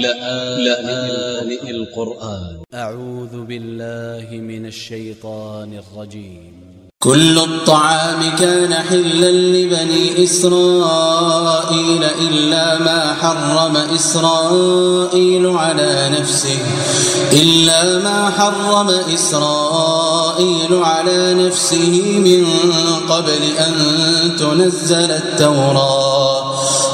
لآن القرآن. أ ع و ذ ب ا ل ل ه من ا ل ش ي ط ا ن ا ل ج ي م كل الطعام كان حلا لبني إسرائيل إلا ما حرم إسرائيل على نفسه. إلا ما حرم إسرائيل على نفسه من قبل أن تنزل التوراة.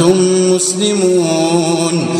وأنتم مسلمون.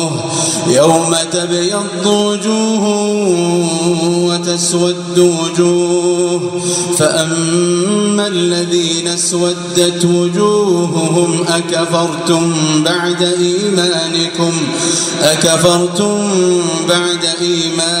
يوم تبيض وجوه وتسود وجوه فأما الذين اسودت وجوههم أكفرتم بعد إيمانكم أكفرتم بعد إيمانكم.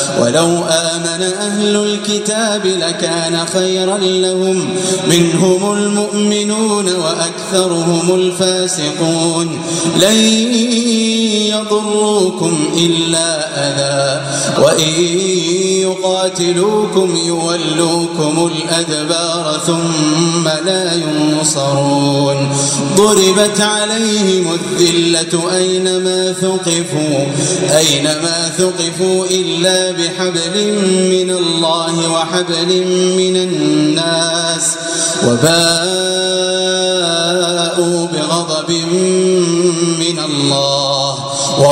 ولو آمن أهل الكتاب لكان خيرا لهم. منهم المؤمنون وأكثرهم الفاسقون. لن يضروكم إلا أذى. وإن يقاتلوكم يولوكم الأدبار ثم لا ينصرون. ضربت عليهم الذلة أينما ثقفوا أينما ثقفوا إلا بحبل من الله وحبل من الناس وباءوا بغضب من الله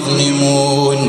يظلمون